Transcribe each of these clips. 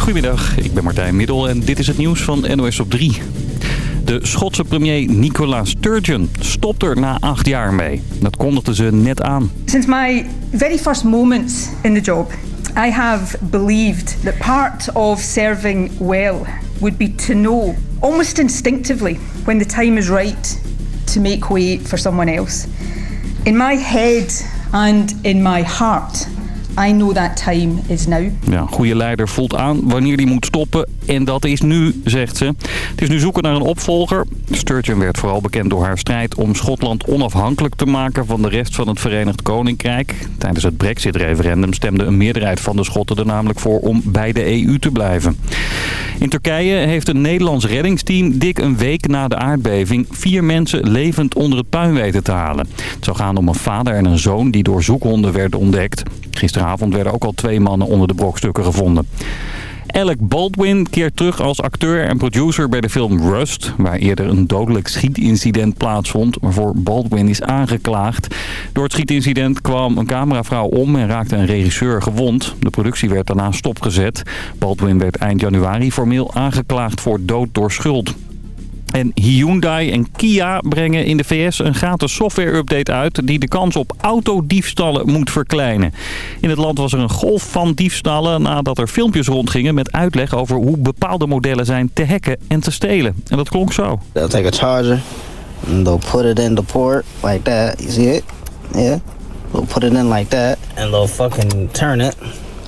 Goedemiddag, ik ben Martijn Middel en dit is het nieuws van NOS op 3. De Schotse premier Nicola Sturgeon stopt er na acht jaar mee. Dat kondigden ze net aan. Since my very first moments in the job, I have believed that part of serving well would be to know, almost instinctively, when the time is right to make way for someone else. In my head and in my heart, I know that time is now. Ja, goede leider voelt aan wanneer die moet stoppen. En dat is nu, zegt ze. Het is nu zoeken naar een opvolger. Sturgeon werd vooral bekend door haar strijd om Schotland onafhankelijk te maken van de rest van het Verenigd Koninkrijk. Tijdens het Brexit-referendum stemde een meerderheid van de Schotten er namelijk voor om bij de EU te blijven. In Turkije heeft een Nederlands reddingsteam dik een week na de aardbeving vier mensen levend onder het puin weten te halen. Het zou gaan om een vader en een zoon die door zoekhonden werden ontdekt. Gisteravond werden ook al twee mannen onder de brokstukken gevonden. Alec Baldwin keert terug als acteur en producer bij de film Rust... waar eerder een dodelijk schietincident plaatsvond... waarvoor Baldwin is aangeklaagd. Door het schietincident kwam een cameravrouw om en raakte een regisseur gewond. De productie werd daarna stopgezet. Baldwin werd eind januari formeel aangeklaagd voor dood door schuld. En Hyundai en Kia brengen in de VS een gratis software-update uit... die de kans op autodiefstallen moet verkleinen. In het land was er een golf van diefstallen... nadat er filmpjes rondgingen met uitleg over hoe bepaalde modellen zijn te hacken en te stelen. En dat klonk zo. They'll take a charger and they'll put it in the port like that. You see it? Yeah. They'll put it in like that and they'll fucking turn it.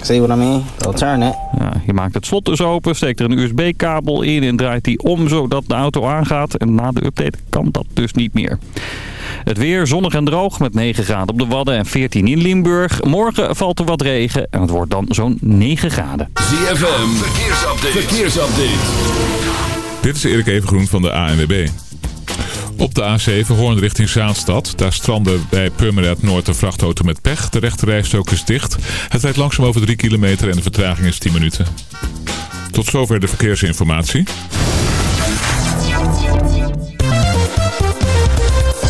See what I mean? They'll turn it. Ja, je maakt het slot dus open, steekt er een USB-kabel in en draait die om zodat de auto aangaat. En na de update kan dat dus niet meer. Het weer zonnig en droog met 9 graden op de Wadden en 14 in Limburg. Morgen valt er wat regen en het wordt dan zo'n 9 graden. ZFM, verkeersupdate. verkeersupdate. Dit is Erik Evengroen van de ANWB. Op de A7 Hoorn richting Zaanstad. Daar strandde bij Purmerend Noord een vrachtauto met pech. De rechterrijstrook is dicht. Het rijdt langzaam over 3 kilometer en de vertraging is 10 minuten. Tot zover de verkeersinformatie.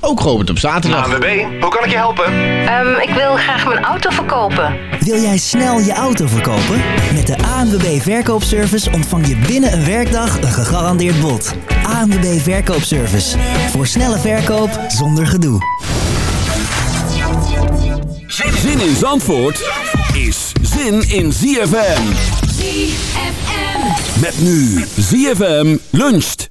ook geopend op zaterdag. ANWB, hoe kan ik je helpen? Ehm, ik wil graag mijn auto verkopen. Wil jij snel je auto verkopen? Met de ANWB Verkoopservice ontvang je binnen een werkdag een gegarandeerd bod. ANWB Verkoopservice. Voor snelle verkoop zonder gedoe. Zin in Zandvoort is zin in ZFM. ZFM. Met nu ZFM luncht.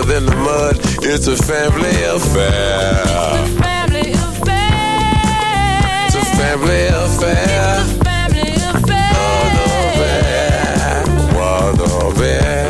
Blood's thicker than the mud. It's a family affair. Family affair. It's a family affair. Family affair. What of it? still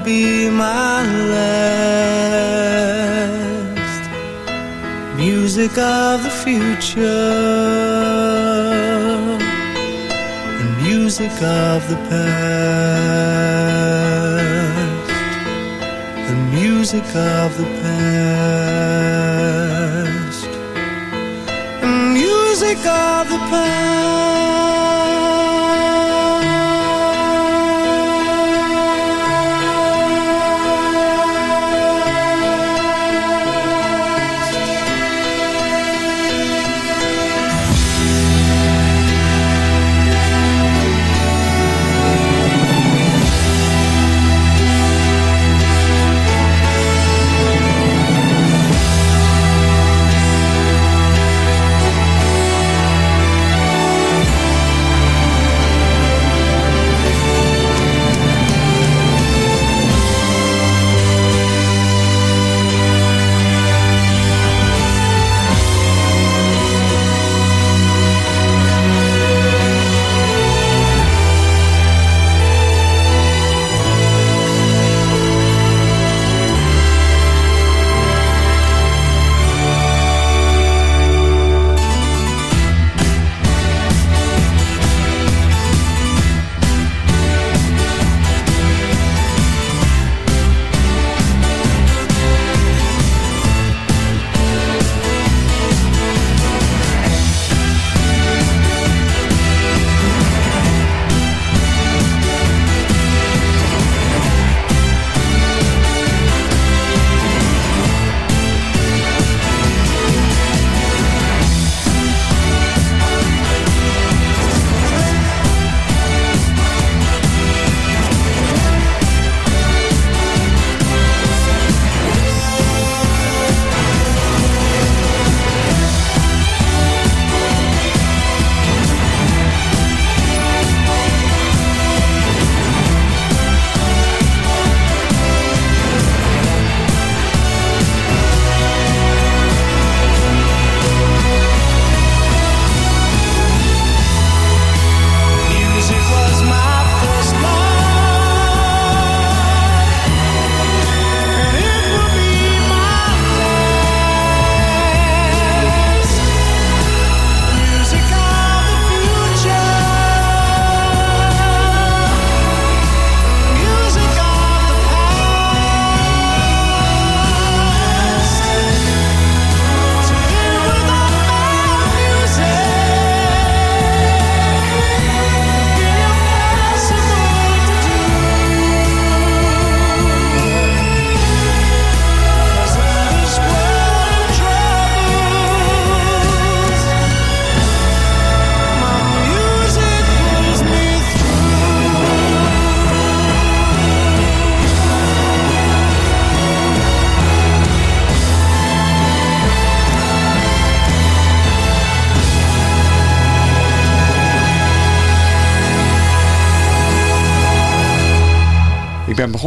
Be my last. Music of the future, and music of the past, and music of the past, and music of the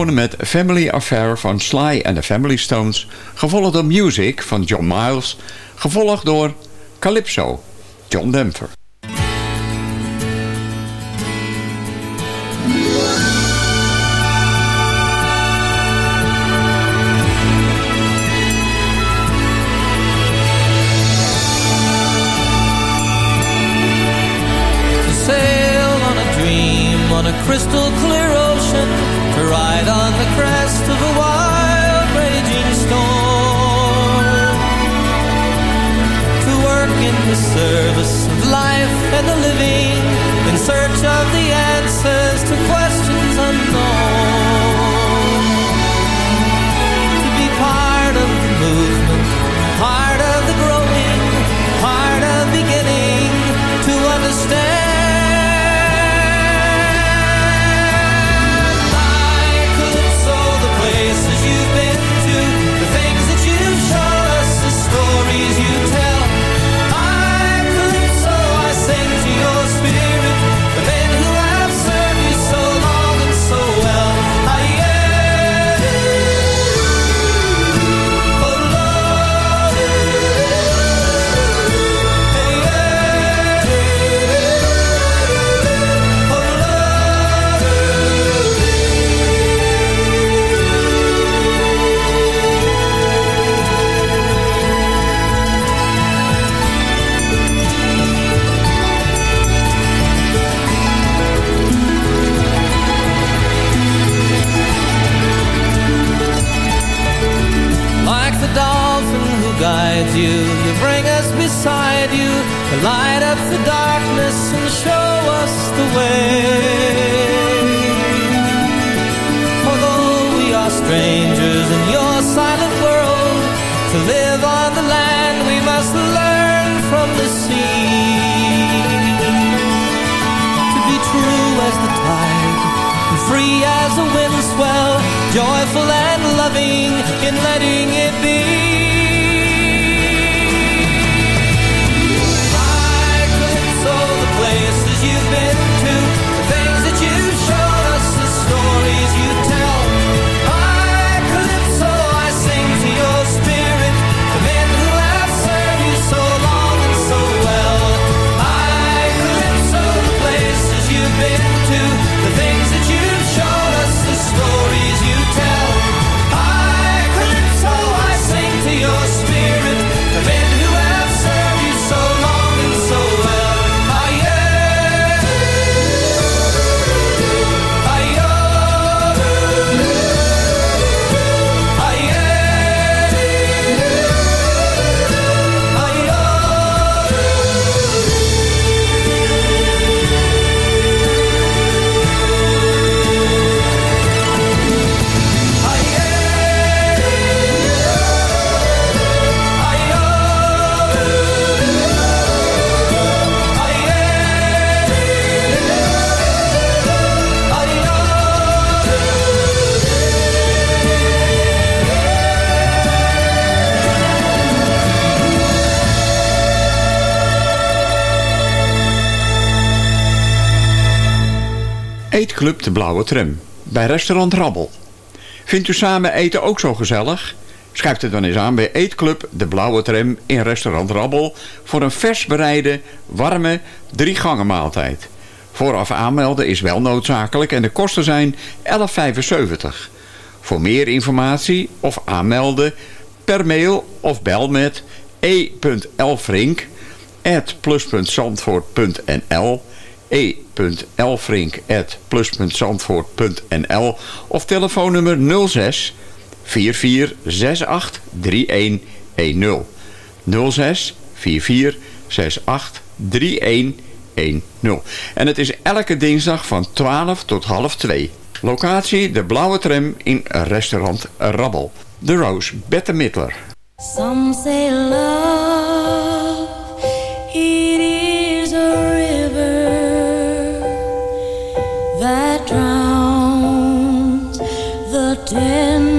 met Family Affair van Sly and the Family Stones... gevolgd door Music van John Miles... gevolgd door Calypso, John Denver. Club De Blauwe Tram. Bij restaurant Rabbel. Vindt u samen eten ook zo gezellig? Schrijf het dan eens aan bij Eetclub De Blauwe Tram in restaurant Rabbel... voor een vers bereide, warme, drie gangen maaltijd. Vooraf aanmelden is wel noodzakelijk en de kosten zijn 11,75. Voor meer informatie of aanmelden per mail of bel met e.elfrink at plus.zandvoort.nl e.elfrink.plus.zandvoort.nl of telefoonnummer 06 44 68 31 10 06 44 68 3110. En het is elke dinsdag van 12 tot half 2. Locatie de Blauwe Tram in restaurant Rabbel. The Rose, Bette Mittler. Some. Stand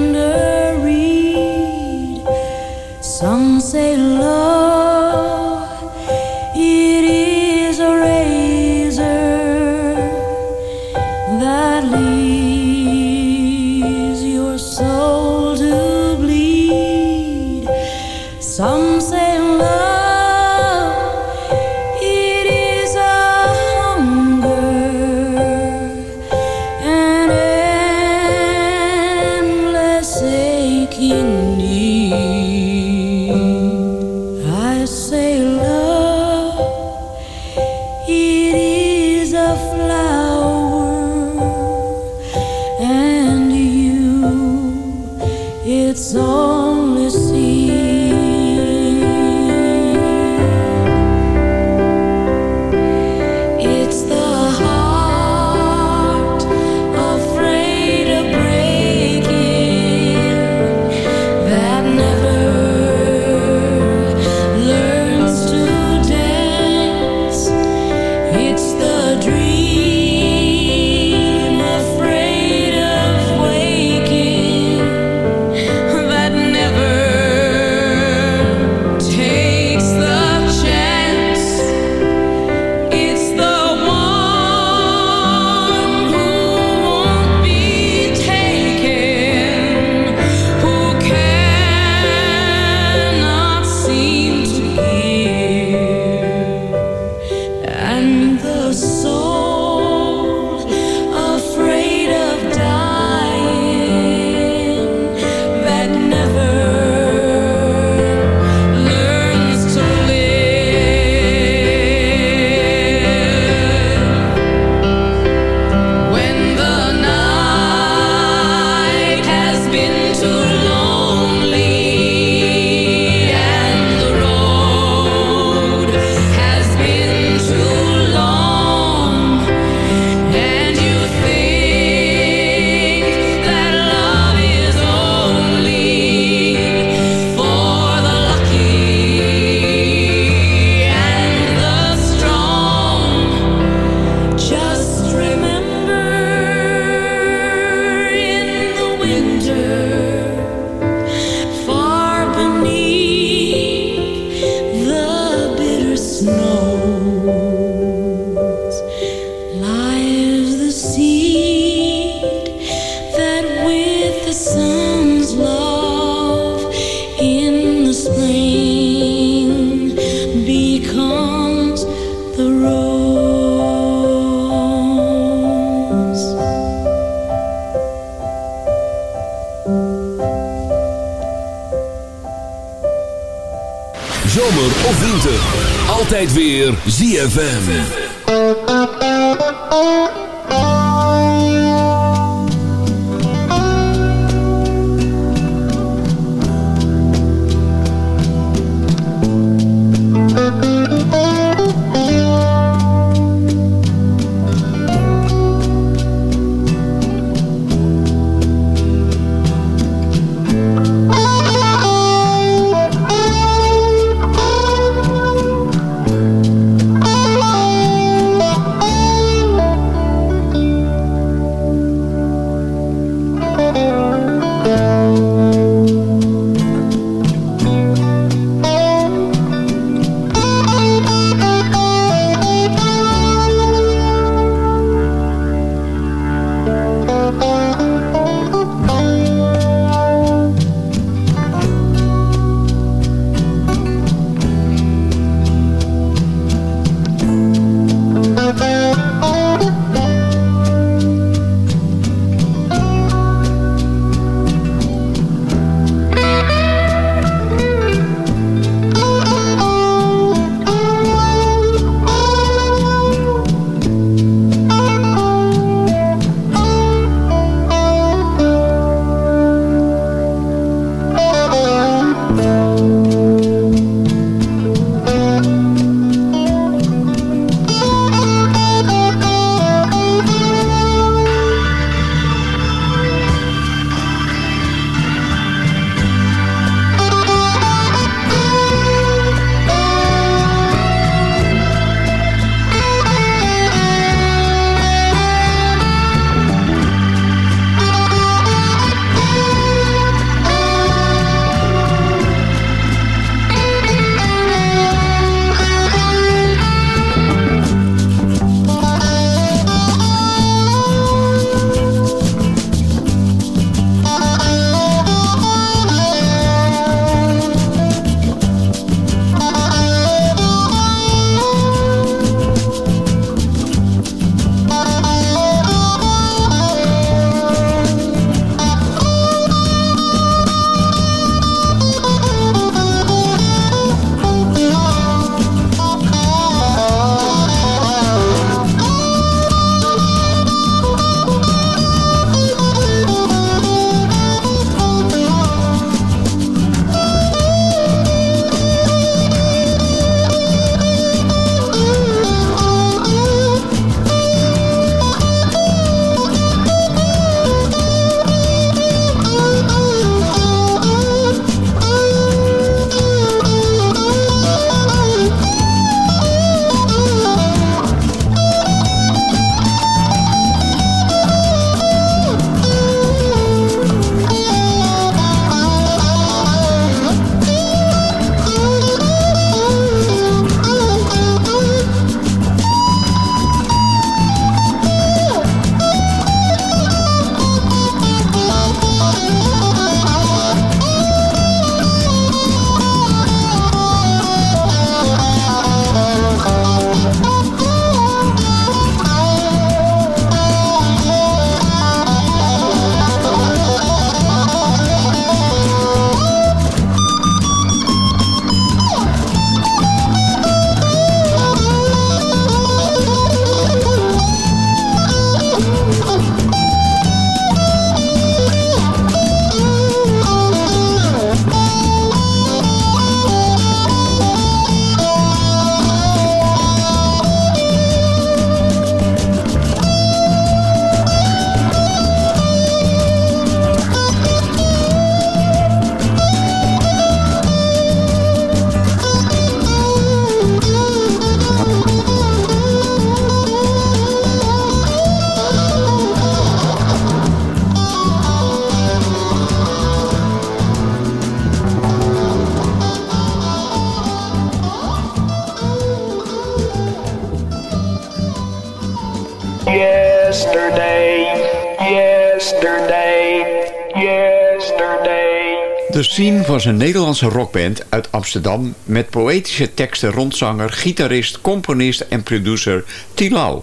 The Scene was een Nederlandse rockband uit Amsterdam... met poëtische teksten rondzanger, gitarist, componist en producer Tilau.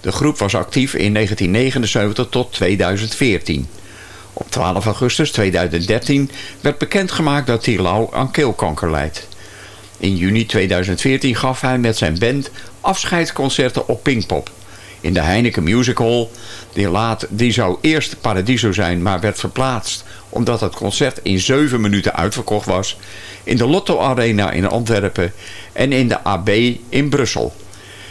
De groep was actief in 1979 tot 2014. Op 12 augustus 2013 werd bekendgemaakt dat Tilau aan keelkanker leidt. In juni 2014 gaf hij met zijn band afscheidsconcerten op Pinkpop. In de Heineken Music Hall, die, laat, die zou eerst Paradiso zijn, maar werd verplaatst omdat het concert in 7 minuten uitverkocht was. In de Lotto Arena in Antwerpen en in de AB in Brussel.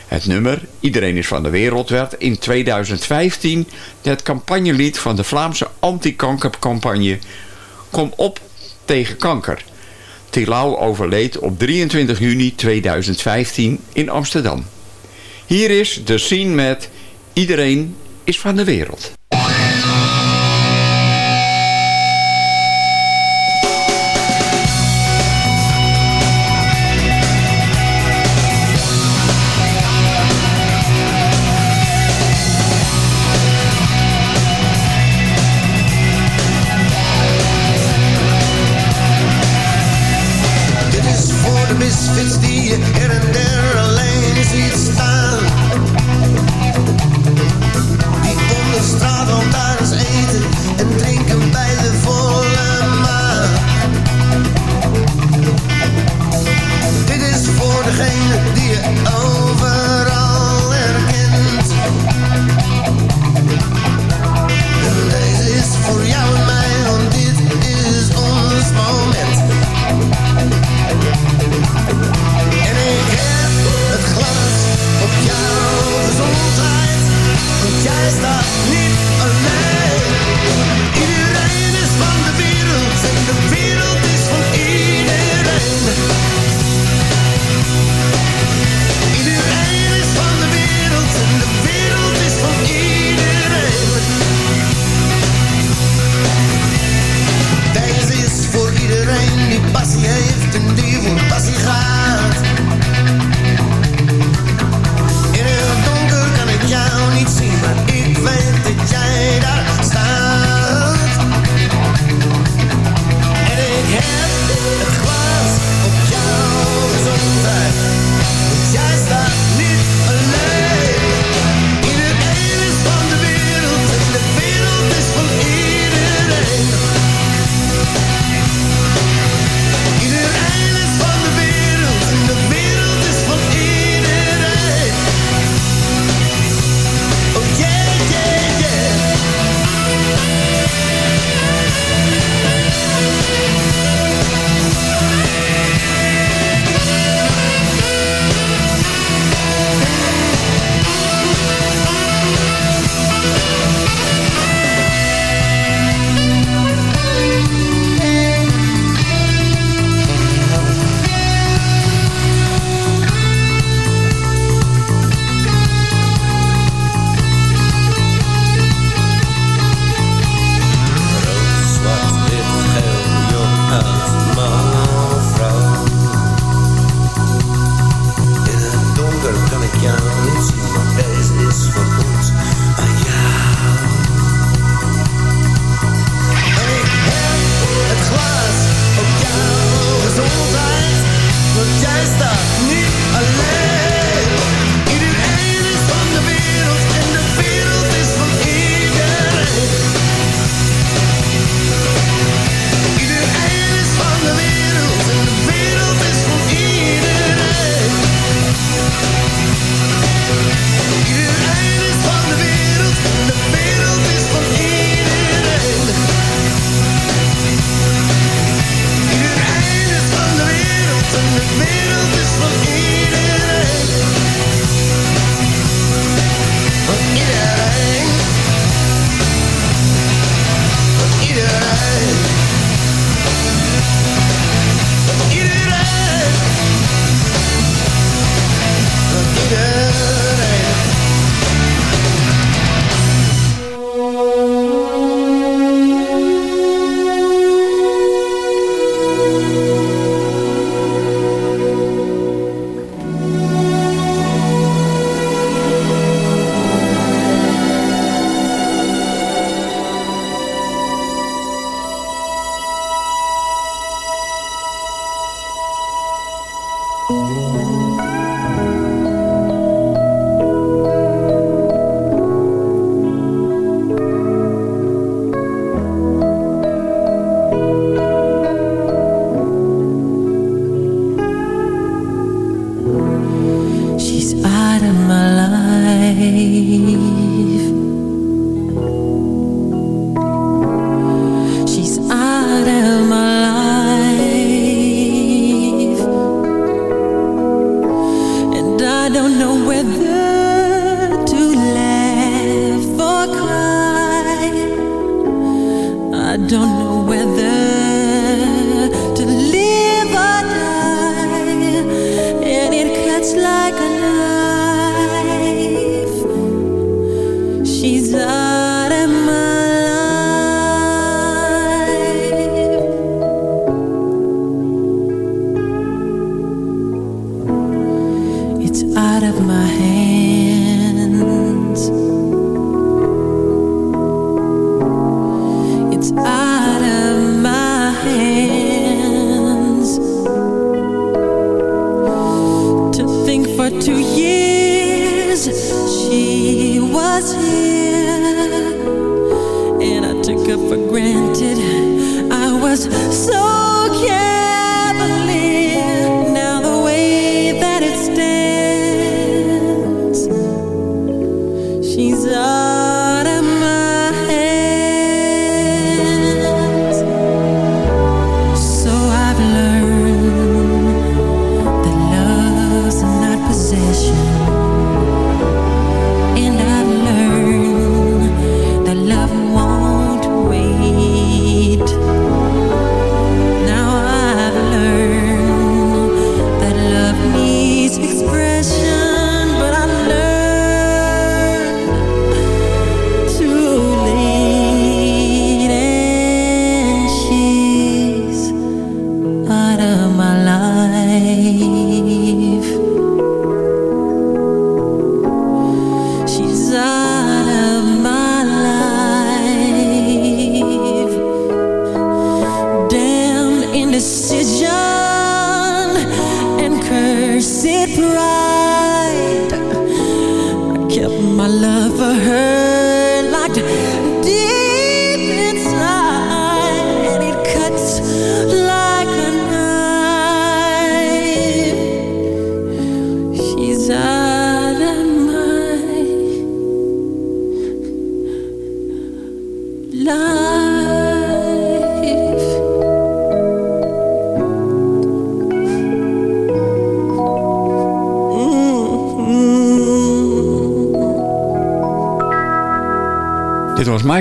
Het nummer Iedereen is van de wereld werd in 2015 het campagnelied van de Vlaamse anti-kankercampagne Kom op tegen kanker. Tilau overleed op 23 juni 2015 in Amsterdam. Hier is de scene met Iedereen is van de wereld.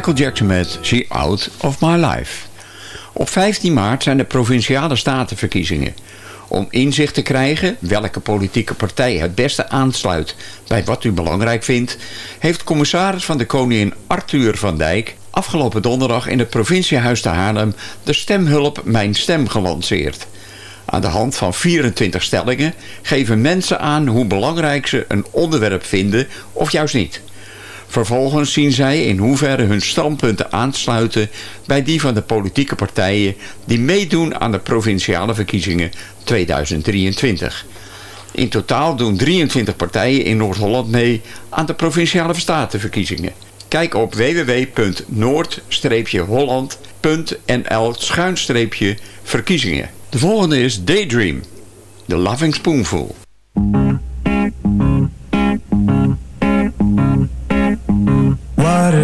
Michael Jackson met She Out of My Life. Op 15 maart zijn de provinciale statenverkiezingen. Om inzicht te krijgen welke politieke partij het beste aansluit bij wat u belangrijk vindt, heeft commissaris van de Koningin Arthur van Dijk afgelopen donderdag in het provinciehuis te Haarlem de stemhulp Mijn Stem gelanceerd. Aan de hand van 24 stellingen geven mensen aan hoe belangrijk ze een onderwerp vinden of juist niet. Vervolgens zien zij in hoeverre hun standpunten aansluiten bij die van de politieke partijen die meedoen aan de provinciale verkiezingen 2023. In totaal doen 23 partijen in Noord-Holland mee aan de provinciale statenverkiezingen. Kijk op www.noord-holland.nl verkiezingen. De volgende is Daydream, The Loving Spoonful.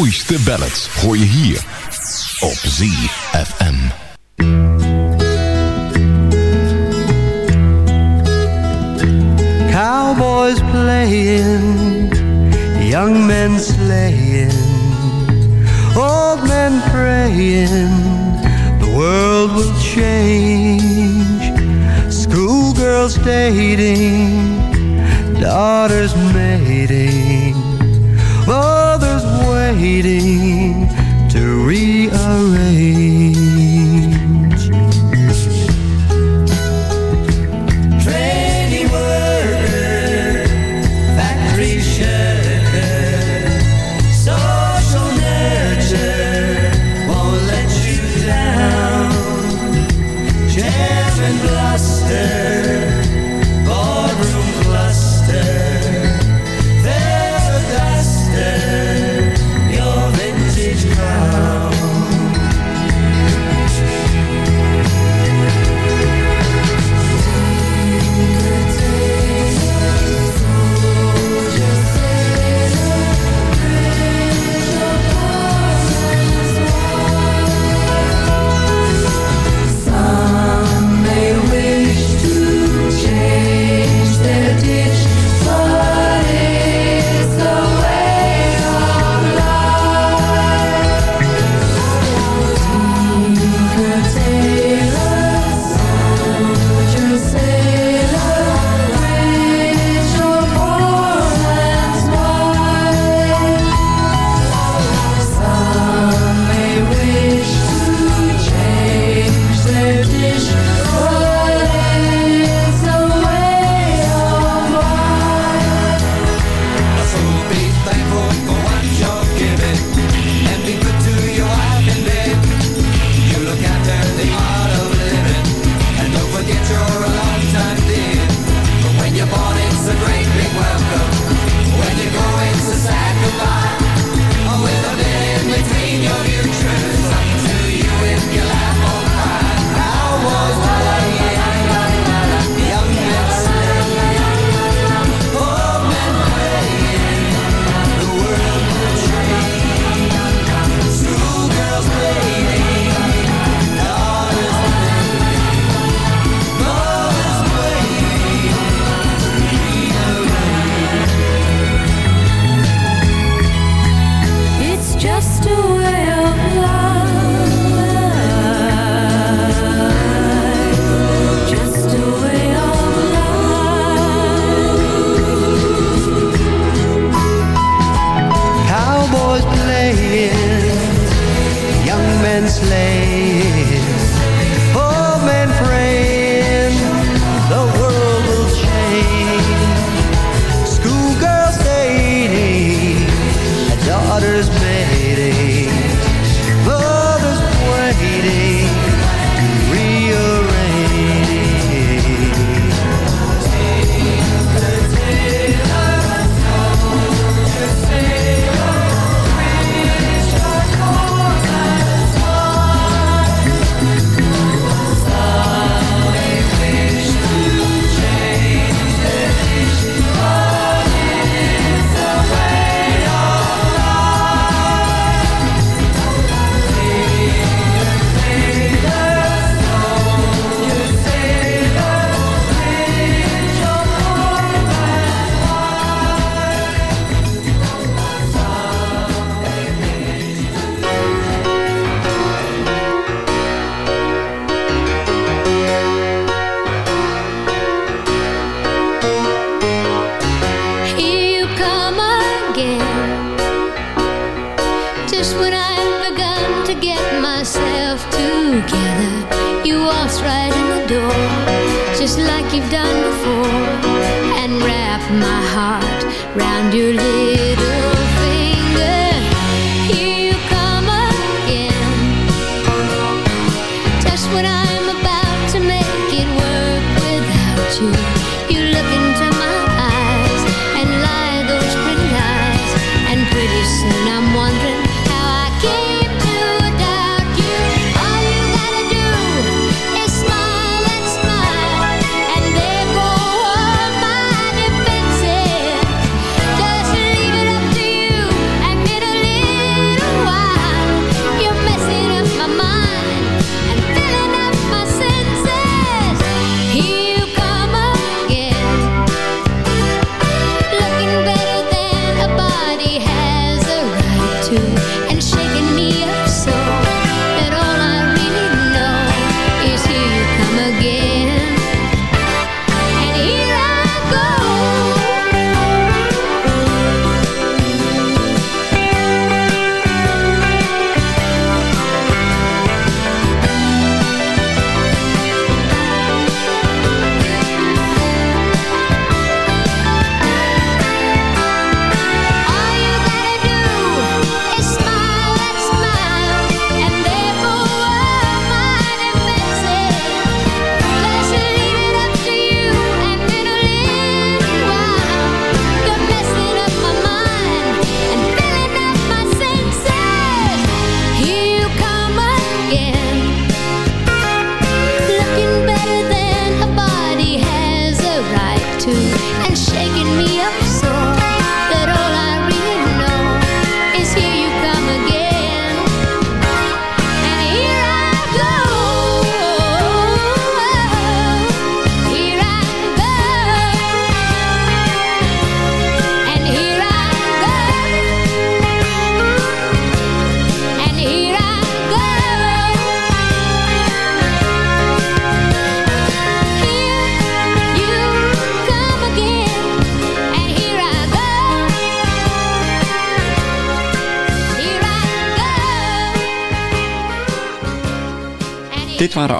mooiste ballads hoor je hier op ZFM. Cowboys playing, young men slaying, old men praying, the world will change. Schoolgirls dating, daughters mating. Oh, waiting to rearrange.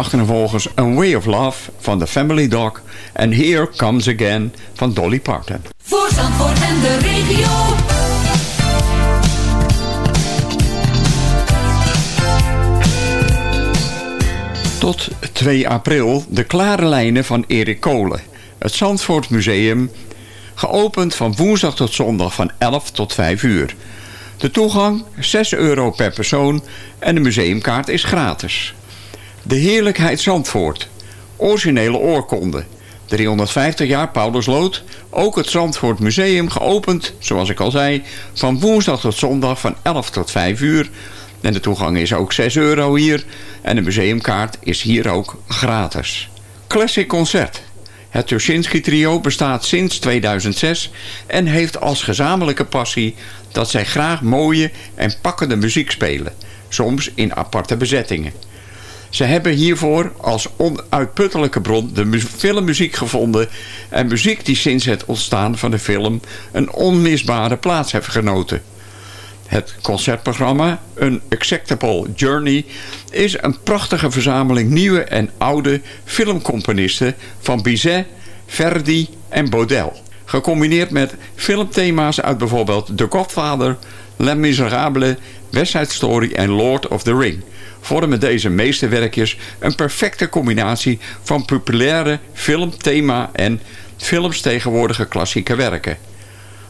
Achtervolgens A Way of Love van The Family Dog en Here Comes Again van Dolly Parton. Voor Zandvoort en de regio. Tot 2 april de klare lijnen van Erik Kolen. Het Zandvoort Museum, geopend van woensdag tot zondag van 11 tot 5 uur. De toegang 6 euro per persoon en de museumkaart is gratis. De Heerlijkheid Zandvoort, originele oorkonde. 350 jaar Paulusloot, ook het Zandvoort Museum geopend, zoals ik al zei, van woensdag tot zondag van 11 tot 5 uur. En de toegang is ook 6 euro hier en de museumkaart is hier ook gratis. Classic Concert. Het Tuschinski Trio bestaat sinds 2006 en heeft als gezamenlijke passie dat zij graag mooie en pakkende muziek spelen, soms in aparte bezettingen. Ze hebben hiervoor als onuitputtelijke bron de mu- filmmuziek gevonden en muziek die sinds het ontstaan van de film een onmisbare plaats heeft genoten. Het concertprogramma, een Acceptable Journey, is een prachtige verzameling nieuwe en oude filmcomponisten van Bizet, Verdi en Baudel. Gecombineerd met filmthema's uit bijvoorbeeld The Godfather, Les Miserables, West Side Story en Lord of the Ring vormen deze meesterwerkjes een perfecte combinatie van populaire filmthema en films tegenwoordige klassieke werken.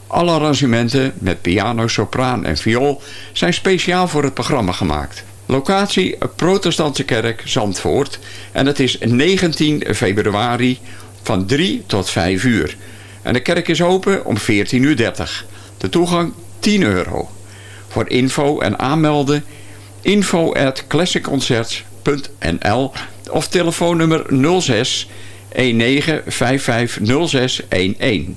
Alle arrangementen met piano, sopraan en viool zijn speciaal voor het programma gemaakt. Locatie Protestantse Kerk Zandvoort en het is 19 februari van 3 tot 5 uur. En de kerk is open om 14.30 uur. De toegang 10 euro. Voor info en aanmelden info at classicconcerts.nl of telefoonnummer 06 19 55 06 11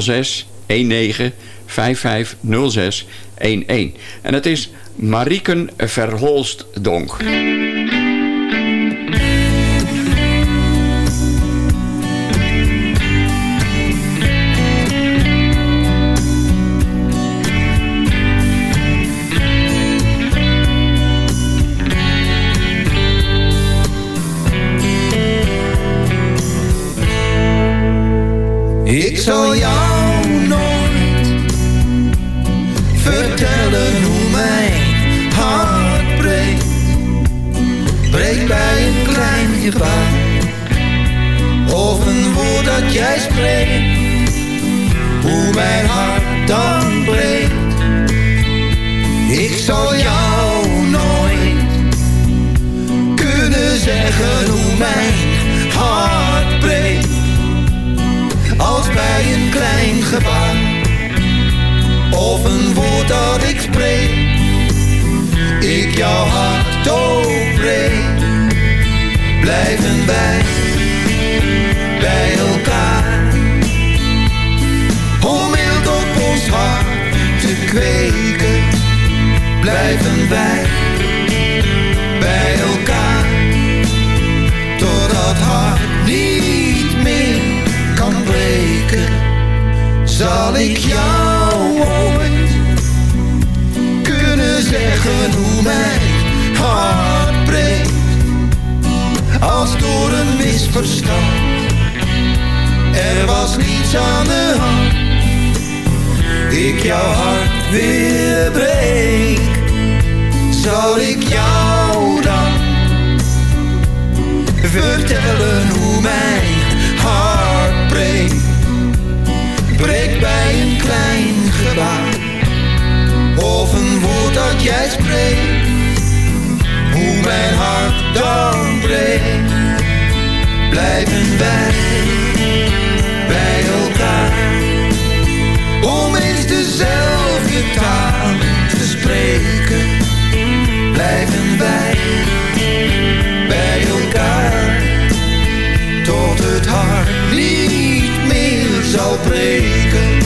06 19 55 06 11 en het is Mariken Verholstdonk. Ik jouw hart weer breek, zal ik jou dan vertellen hoe mijn hart breekt. Breekt bij een klein gebaar. Of een woord dat jij spreekt. Hoe mijn hart dan breekt. Blijven wij bij elkaar. Dezelfde taal te spreken. Blijven wij bij elkaar tot het hart niet meer zal breken.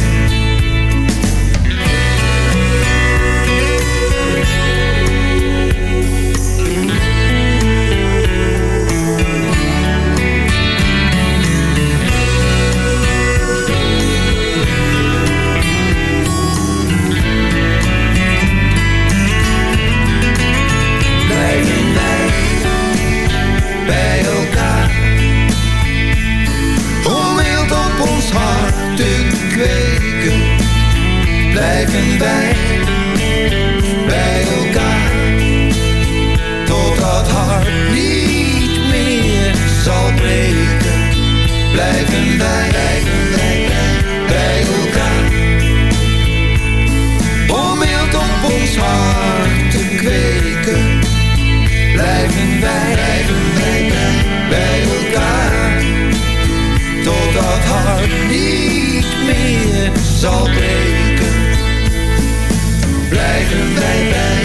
Blijven wij, blijven wij, bij elkaar. Om mild op ons hart te kweken, blijven wij, blijven wij, bij elkaar. Tot dat hart niet meer zal breken, blijven wij bij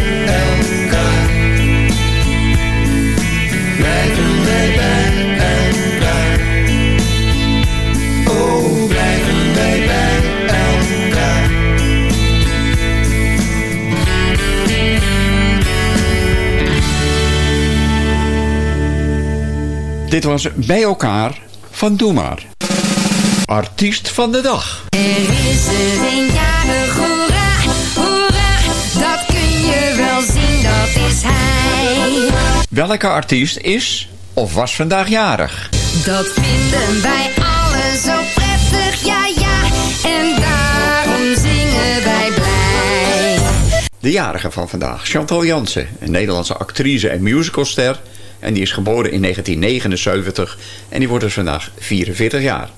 Dit was Bij elkaar van Doe Maar. Artiest van de dag. Er is er een jarig, hoera, hoera, dat kun je wel zien, dat is hij. Welke artiest is of was vandaag jarig? Dat vinden wij allen zo prettig, ja ja, en daarom zingen wij blij. De jarige van vandaag, Chantal Jansen, een Nederlandse actrice en musicalster. En die is geboren in 1979 en die wordt dus vandaag 44 jaar.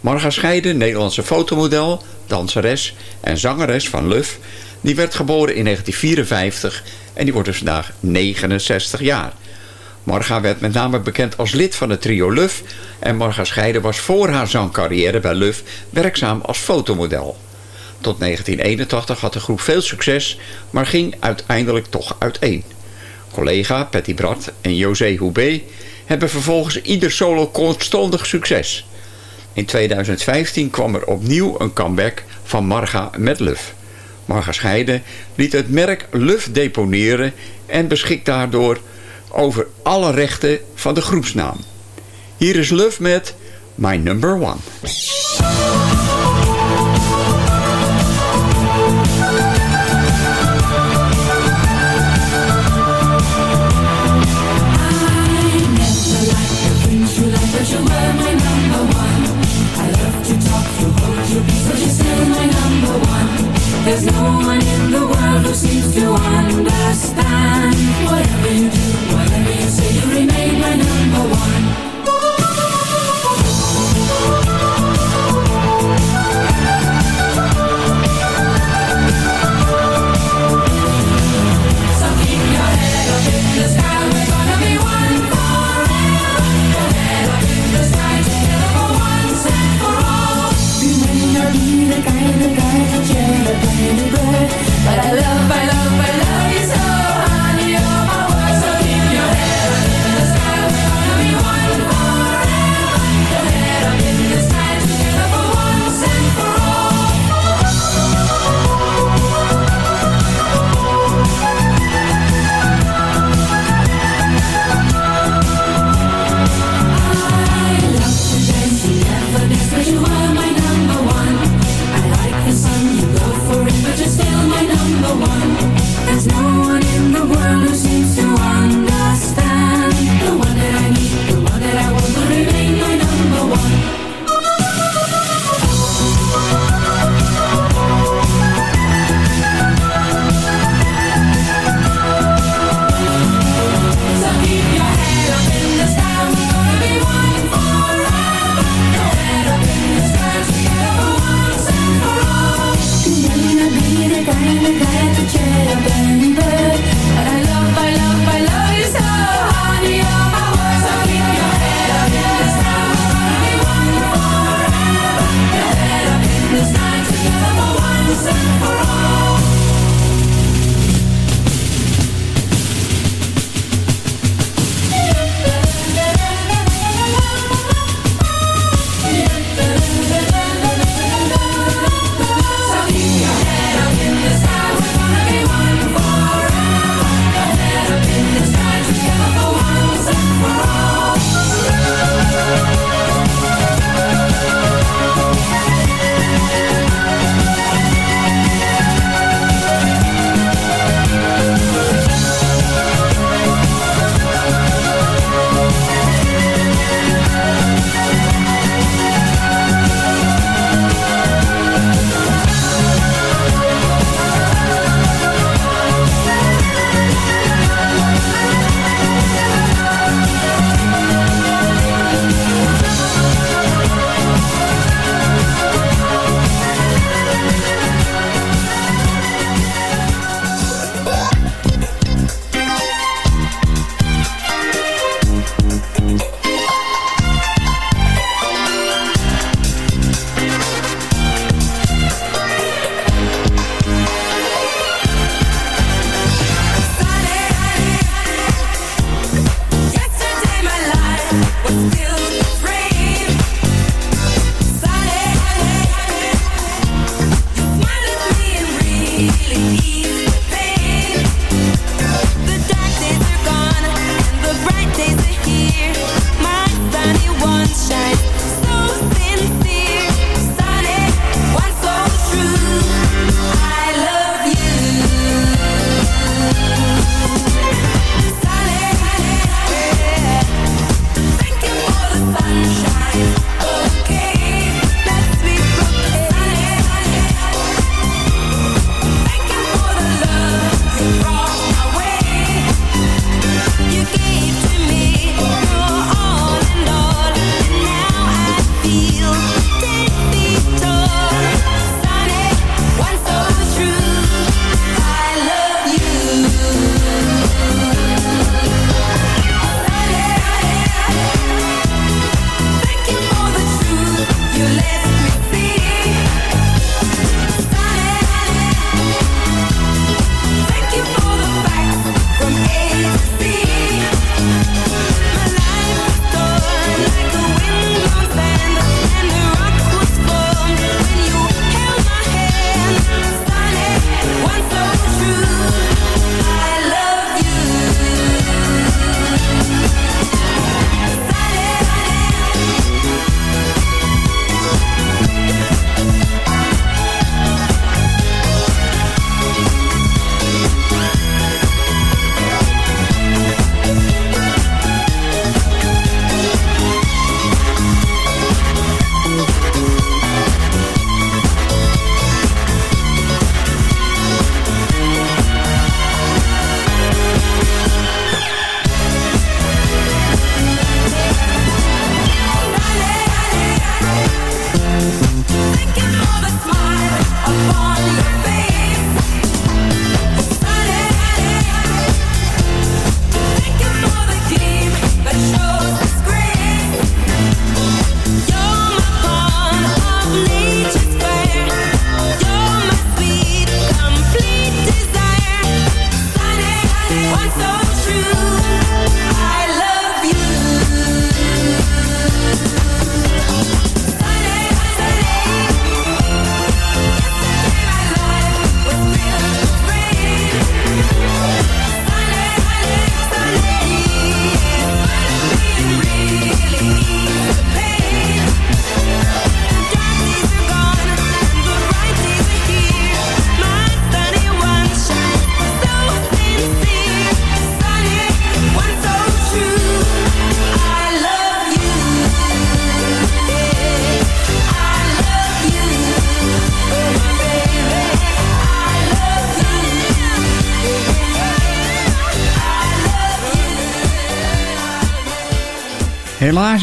Marga Scheiden, Nederlandse fotomodel, danseres en zangeres van Luf. Die werd geboren in 1954 en die wordt dus vandaag 69 jaar. Marga werd met name bekend als lid van het trio Luf. En Marga Scheiden was voor haar zangcarrière bij Luf werkzaam als fotomodel. Tot 1981 had de groep veel succes, maar ging uiteindelijk toch uiteen. Collega Patty Brat en José Houbé hebben vervolgens ieder solo kortstondig succes. In 2015 kwam er opnieuw een comeback van Marga met Luf. Marga Scheiden liet het merk Luf deponeren en beschikt daardoor over alle rechten van de groepsnaam. Hier is Luf met My Number One.